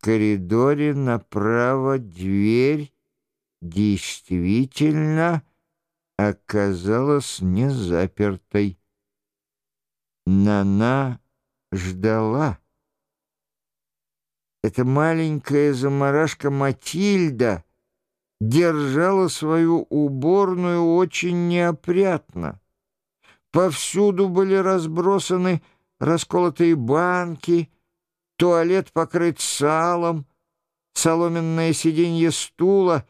коридоре направо дверь действительно оказалась не запертой. Нана ждала. Эта маленькая заморашка Матильда держала свою уборную очень неопрятно. Повсюду были разбросаны расколотые банки, туалет покрыт салом, соломенное сиденье стула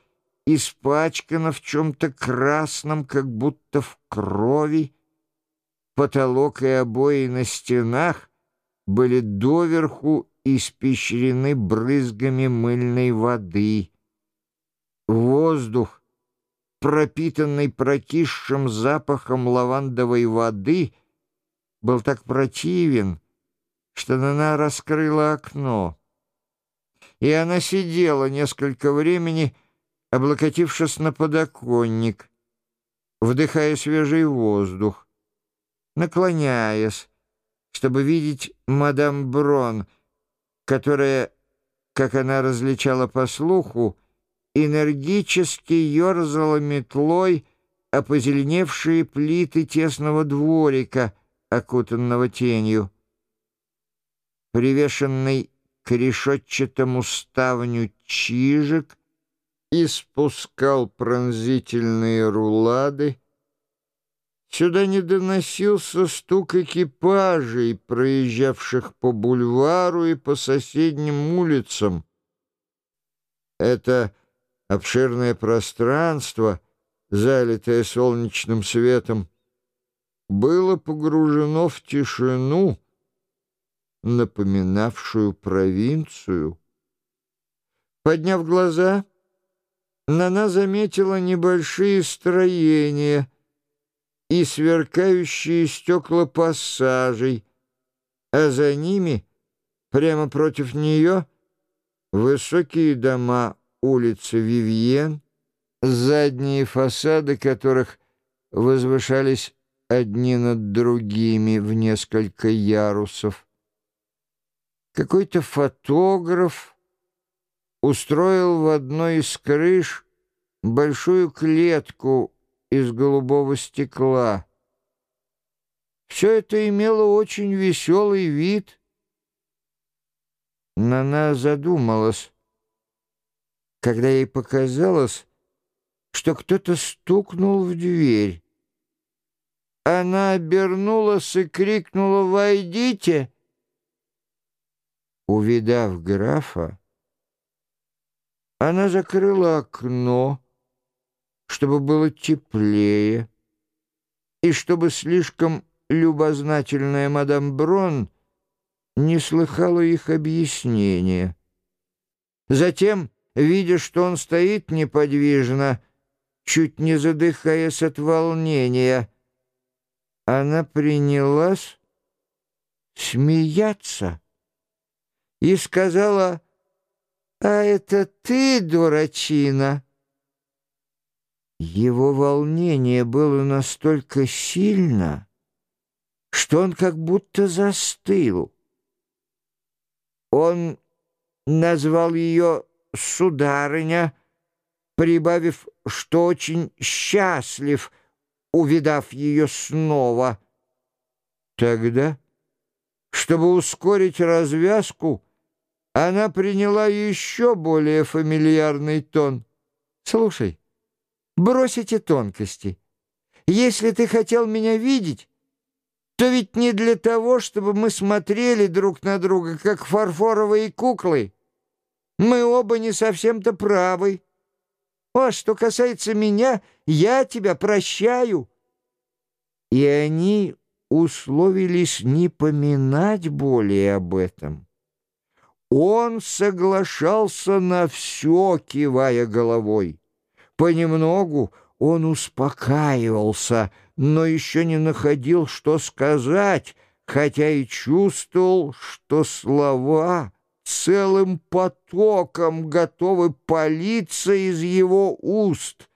испачкано в чем-то красном, как будто в крови. Потолок и обои на стенах были доверху испещрены брызгами мыльной воды. Воздух, пропитанный прокисшим запахом лавандовой воды, был так противен, что она раскрыла окно. И она сидела несколько времени, облокотившись на подоконник, вдыхая свежий воздух, наклоняясь, чтобы видеть мадам Брон, которая, как она различала по слуху, энергически ерзала метлой о позеленевшие плиты тесного дворика, окутанного тенью привешенный к решетчатому ставню чижик, испускал пронзительные рулады. Сюда не доносился стук экипажей, проезжавших по бульвару и по соседним улицам. Это обширное пространство, залитое солнечным светом, было погружено в тишину, напоминавшую провинцию. Подняв глаза, Нана заметила небольшие строения и сверкающие стекла пассажей, а за ними, прямо против нее, высокие дома улицы Вивьен, задние фасады которых возвышались одни над другими в несколько ярусов. Какой-то фотограф устроил в одной из крыш большую клетку из голубого стекла. Все это имело очень веселый вид. Нана задумалась, когда ей показалось, что кто-то стукнул в дверь. Она обернулась и крикнула «Войдите!» Увидав графа, она закрыла окно, чтобы было теплее, и чтобы слишком любознательная мадам Брон не слыхала их объяснения. Затем, видя, что он стоит неподвижно, чуть не задыхаясь от волнения, она принялась смеяться и сказала, «А это ты, дурачина?» Его волнение было настолько сильно, что он как будто застыл. Он назвал ее «сударыня», прибавив, что очень счастлив, увидав ее снова. Тогда, чтобы ускорить развязку, она приняла еще более фамильярный тон. «Слушай, брось эти тонкости. Если ты хотел меня видеть, то ведь не для того, чтобы мы смотрели друг на друга, как фарфоровые куклы. Мы оба не совсем-то правы. А что касается меня, я тебя прощаю». И они условились не поминать более об этом. Он соглашался на все, кивая головой. Понемногу он успокаивался, но еще не находил, что сказать, хотя и чувствовал, что слова целым потоком готовы палиться из его уст.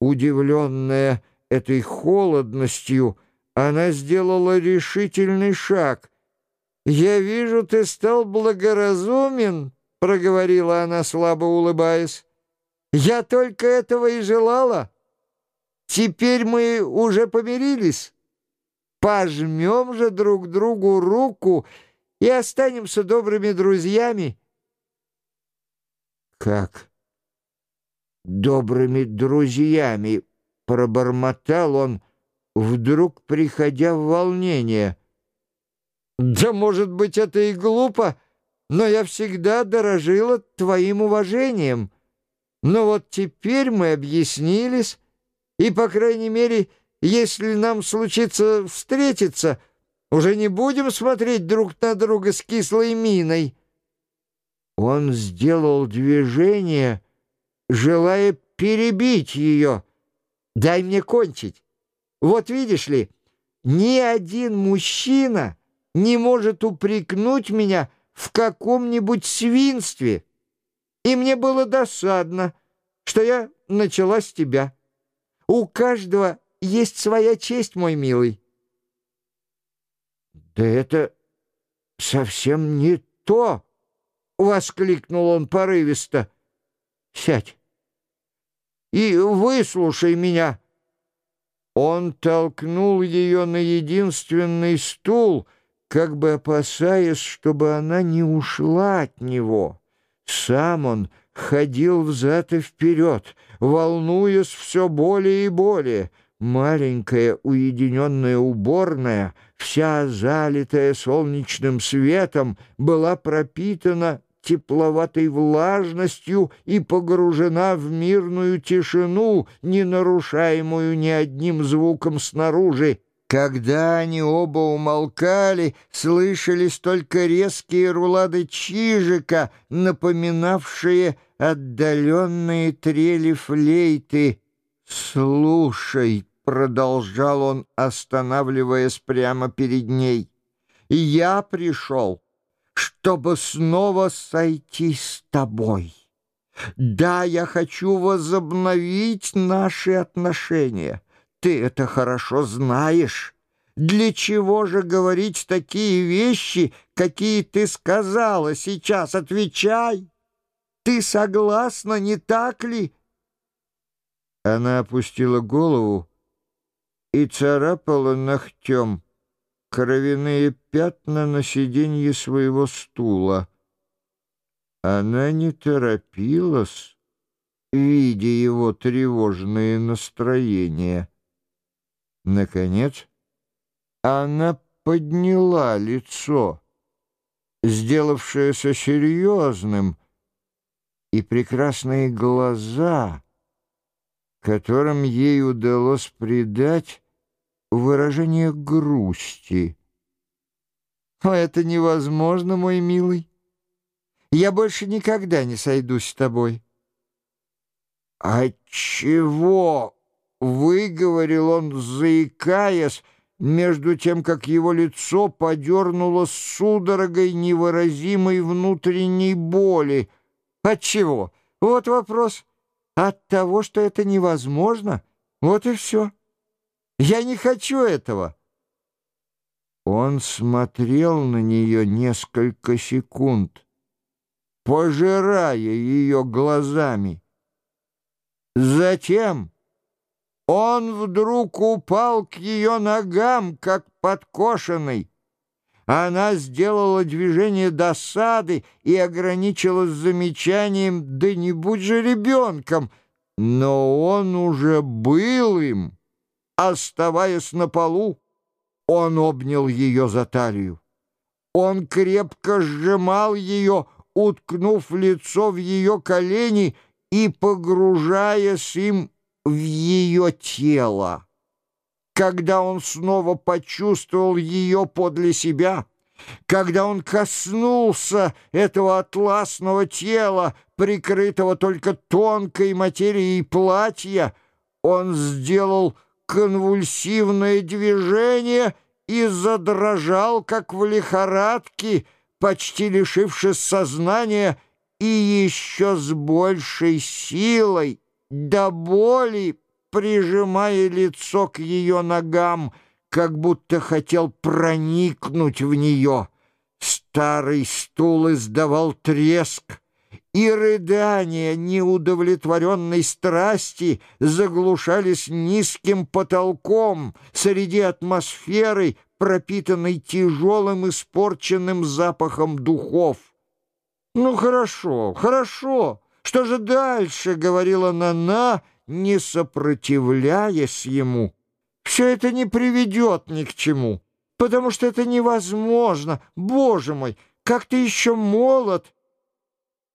Удивленная этой холодностью, она сделала решительный шаг — «Я вижу, ты стал благоразумен», — проговорила она, слабо улыбаясь. «Я только этого и желала. Теперь мы уже помирились. Пожмем же друг другу руку и останемся добрыми друзьями». «Как? Добрыми друзьями?» — пробормотал он, вдруг приходя в волнение. «Да, может быть, это и глупо, но я всегда дорожила твоим уважением. Но вот теперь мы объяснились, и, по крайней мере, если нам случится встретиться, уже не будем смотреть друг на друга с кислой миной». Он сделал движение, желая перебить ее. «Дай мне кончить. Вот видишь ли, ни один мужчина не может упрекнуть меня в каком-нибудь свинстве. И мне было досадно, что я начала с тебя. У каждого есть своя честь, мой милый. Да это совсем не то, — воскликнул он порывисто. Сядь и выслушай меня. Он толкнул ее на единственный стул, как бы опасаясь, чтобы она не ушла от него. Сам он ходил взад и вперед, волнуясь все более и более. Маленькая уединенная уборная, вся залитая солнечным светом, была пропитана тепловатой влажностью и погружена в мирную тишину, не нарушаемую ни одним звуком снаружи. Когда они оба умолкали, слышались только резкие рулады чижика, напоминавшие отдаленные трели флейты. «Слушай», — продолжал он, останавливаясь прямо перед ней, — «я пришел» чтобы снова сойти с тобой. Да, я хочу возобновить наши отношения. Ты это хорошо знаешь. Для чего же говорить такие вещи, какие ты сказала сейчас? Отвечай. Ты согласна, не так ли?» Она опустила голову и царапала ногтем кровяные пятна на сиденье своего стула. Она не торопилась, видя его тревожные настроения. Наконец, она подняла лицо, сделавшееся серьезным, и прекрасные глаза, которым ей удалось придать выражение грусти. «О, это невозможно, мой милый. Я больше никогда не сойдусь с тобой». «А чего?» — выговорил он, заикаясь, между тем, как его лицо подернуло судорогой невыразимой внутренней боли. «Отчего? Вот вопрос. От того, что это невозможно? Вот и все». Я не хочу этого!» Он смотрел на нее несколько секунд, пожирая ее глазами. Затем он вдруг упал к ее ногам, как подкошенный. Она сделала движение досады и ограничилась замечанием «Да не будь же ребенком!» Но он уже был им. Оставаясь на полу, он обнял ее за талию. Он крепко сжимал ее, уткнув лицо в ее колени и погружаясь им в ее тело. Когда он снова почувствовал ее подле себя, когда он коснулся этого атласного тела, прикрытого только тонкой материей платья, он сделал конвульсивное движение и задрожал, как в лихорадке, почти лишившись сознания, и еще с большей силой, до боли, прижимая лицо к ее ногам, как будто хотел проникнуть в нее. Старый стул издавал треск, и рыдания неудовлетворенной страсти заглушались низким потолком среди атмосферы, пропитанной тяжелым испорченным запахом духов. «Ну, хорошо, хорошо, что же дальше?» — говорила Нана, не сопротивляясь ему. «Все это не приведет ни к чему, потому что это невозможно. Боже мой, как ты еще молод!»